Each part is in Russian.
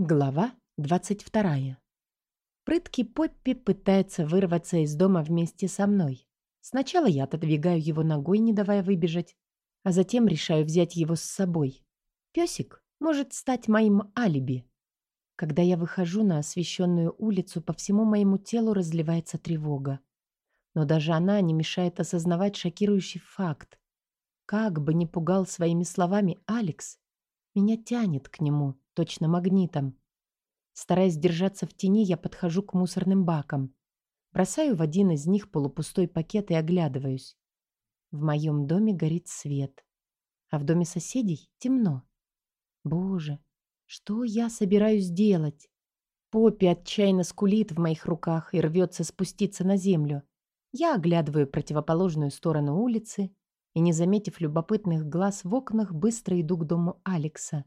Глава 22. Прыткий Поппи пытается вырваться из дома вместе со мной. Сначала я отодвигаю его ногой, не давая выбежать, а затем решаю взять его с собой. Песик может стать моим алиби. Когда я выхожу на освещенную улицу, по всему моему телу разливается тревога. Но даже она не мешает осознавать шокирующий факт. Как бы ни пугал своими словами Алекс, меня тянет к нему — точно магнитом. Стараясь держаться в тени, я подхожу к мусорным бакам. Бросаю в один из них полупустой пакет и оглядываюсь. В моем доме горит свет, а в доме соседей темно. Боже, что я собираюсь делать? Поппи отчаянно скулит в моих руках и рвется спуститься на землю. Я оглядываю противоположную сторону улицы и, не заметив любопытных глаз в окнах, быстро иду к дому Алекса.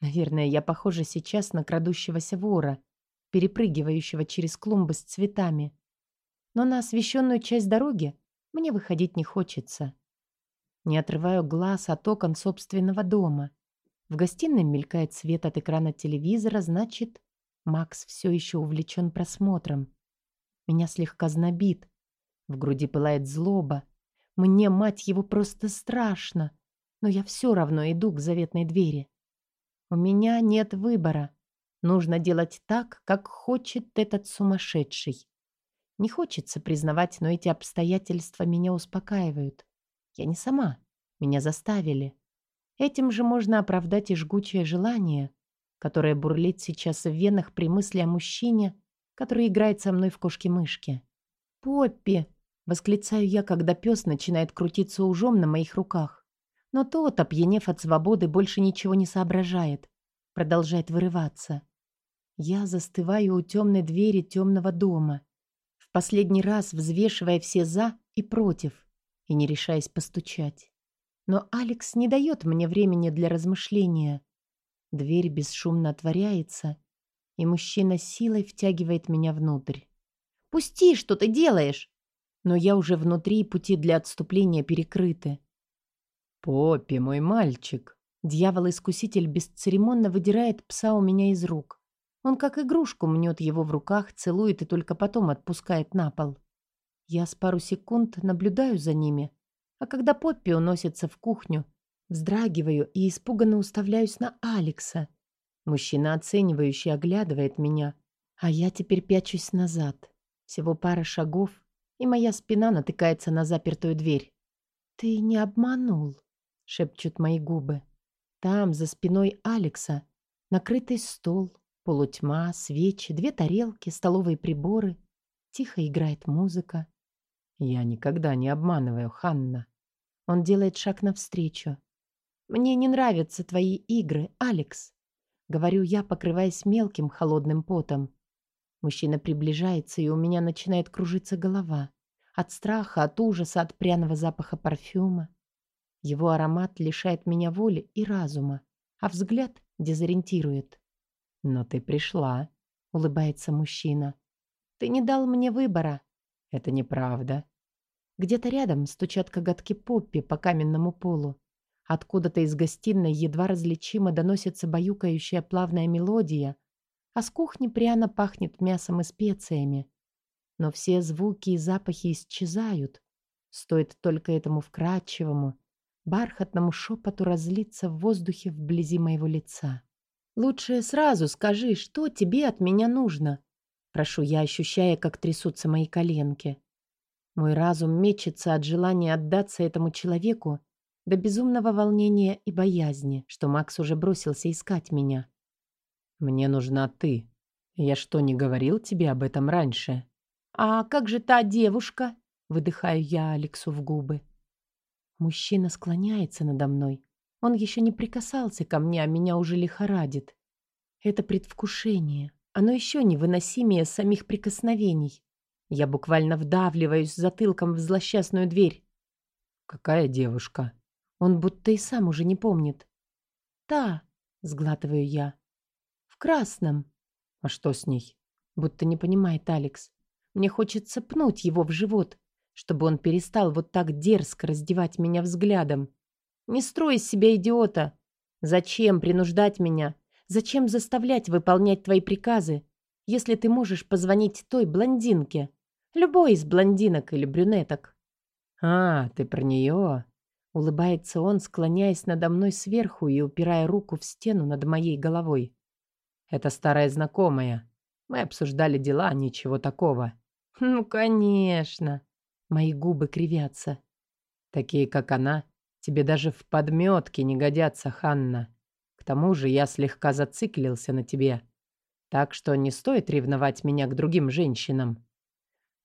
Наверное, я похожа сейчас на крадущегося вора, перепрыгивающего через клумбы с цветами. Но на освещенную часть дороги мне выходить не хочется. Не отрываю глаз от окон собственного дома. В гостиной мелькает свет от экрана телевизора, значит, Макс все еще увлечен просмотром. Меня слегка знобит. В груди пылает злоба. Мне, мать его, просто страшно. Но я все равно иду к заветной двери. У меня нет выбора. Нужно делать так, как хочет этот сумасшедший. Не хочется признавать, но эти обстоятельства меня успокаивают. Я не сама. Меня заставили. Этим же можно оправдать и жгучее желание, которое бурлит сейчас в венах при мысли о мужчине, который играет со мной в кошки-мышки. «Поппи!» — восклицаю я, когда пес начинает крутиться ужом на моих руках. Но тот, опьянев от свободы, больше ничего не соображает. Продолжает вырываться. Я застываю у темной двери темного дома, в последний раз взвешивая все «за» и «против» и не решаясь постучать. Но Алекс не дает мне времени для размышления. Дверь бесшумно отворяется, и мужчина силой втягивает меня внутрь. «Пусти, что ты делаешь!» Но я уже внутри, пути для отступления перекрыты. «Поппи, мой мальчик!» Дьявол-искуситель бесцеремонно выдирает пса у меня из рук. Он как игрушку мнет его в руках, целует и только потом отпускает на пол. Я с пару секунд наблюдаю за ними, а когда Поппи уносится в кухню, вздрагиваю и испуганно уставляюсь на Алекса. Мужчина оценивающий оглядывает меня, а я теперь пячусь назад. Всего пара шагов, и моя спина натыкается на запертую дверь. «Ты не обманул?» шепчут мои губы. Там, за спиной Алекса, накрытый стол, полутьма, свечи, две тарелки, столовые приборы. Тихо играет музыка. Я никогда не обманываю, Ханна. Он делает шаг навстречу. Мне не нравятся твои игры, Алекс. Говорю я, покрываясь мелким холодным потом. Мужчина приближается, и у меня начинает кружиться голова. От страха, от ужаса, от пряного запаха парфюма. Его аромат лишает меня воли и разума, а взгляд дезориентирует. «Но ты пришла», — улыбается мужчина. «Ты не дал мне выбора». «Это неправда». Где-то рядом стучат коготки Поппи по каменному полу. Откуда-то из гостиной едва различимо доносится баюкающая плавная мелодия, а с кухни пряно пахнет мясом и специями. Но все звуки и запахи исчезают. Стоит только этому вкрадчивому, бархатному шепоту разлиться в воздухе вблизи моего лица. «Лучше сразу скажи, что тебе от меня нужно?» Прошу я, ощущая, как трясутся мои коленки. Мой разум мечется от желания отдаться этому человеку до безумного волнения и боязни, что Макс уже бросился искать меня. «Мне нужна ты. Я что, не говорил тебе об этом раньше?» «А как же та девушка?» — выдыхаю я Алексу в губы. Мужчина склоняется надо мной. Он еще не прикасался ко мне, а меня уже лихорадит. Это предвкушение. Оно еще невыносимее самих прикосновений. Я буквально вдавливаюсь затылком в злосчастную дверь. «Какая девушка?» Он будто и сам уже не помнит. «Та», — сглатываю я. «В красном». «А что с ней?» Будто не понимает Алекс. Мне хочется пнуть его в живот, чтобы он перестал вот так дерзко раздевать меня взглядом. Не строй из себя идиота. Зачем принуждать меня? Зачем заставлять выполнять твои приказы, если ты можешь позвонить той блондинке? Любой из блондинок или брюнеток. «А, ты про нее?» Улыбается он, склоняясь надо мной сверху и упирая руку в стену над моей головой. «Это старая знакомая. Мы обсуждали дела, ничего такого». «Ну, конечно!» Мои губы кривятся. «Такие, как она, тебе даже в подметке не годятся, Ханна. К тому же я слегка зациклился на тебе. Так что не стоит ревновать меня к другим женщинам».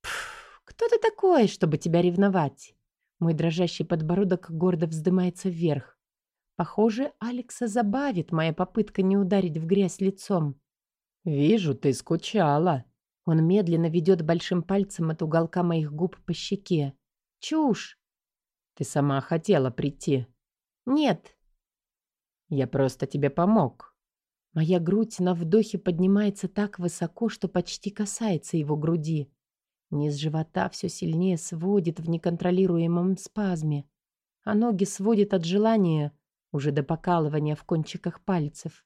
«Пф, кто ты такой, чтобы тебя ревновать?» Мой дрожащий подбородок гордо вздымается вверх. Похоже, Алекса забавит моя попытка не ударить в грязь лицом. «Вижу, ты скучала». Он медленно ведет большим пальцем от уголка моих губ по щеке. «Чушь!» «Ты сама хотела прийти». «Нет». «Я просто тебе помог». Моя грудь на вдохе поднимается так высоко, что почти касается его груди. Низ живота все сильнее сводит в неконтролируемом спазме, а ноги сводит от желания, уже до покалывания в кончиках пальцев.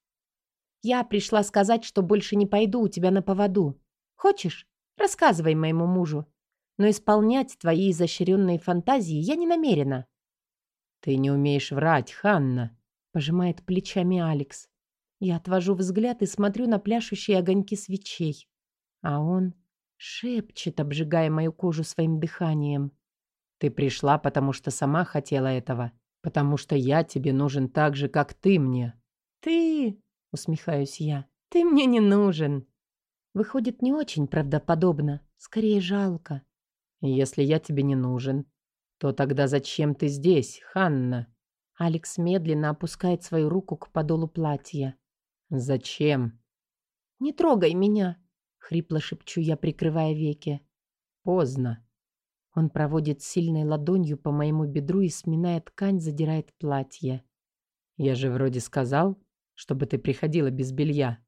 «Я пришла сказать, что больше не пойду у тебя на поводу. Хочешь? Рассказывай моему мужу. Но исполнять твои изощренные фантазии я не намерена». «Ты не умеешь врать, Ханна», — пожимает плечами Алекс. Я отвожу взгляд и смотрю на пляшущие огоньки свечей. А он Шепчет, обжигая мою кожу своим дыханием. «Ты пришла, потому что сама хотела этого. Потому что я тебе нужен так же, как ты мне». «Ты...» — усмехаюсь я. «Ты мне не нужен». Выходит, не очень правдоподобно. Скорее, жалко. «Если я тебе не нужен, то тогда зачем ты здесь, Ханна?» Алекс медленно опускает свою руку к подолу платья. «Зачем?» «Не трогай меня!» Хрипло шепчу я, прикрывая веки. Поздно. Он проводит сильной ладонью по моему бедру и, сминая ткань, задирает платье. Я же вроде сказал, чтобы ты приходила без белья.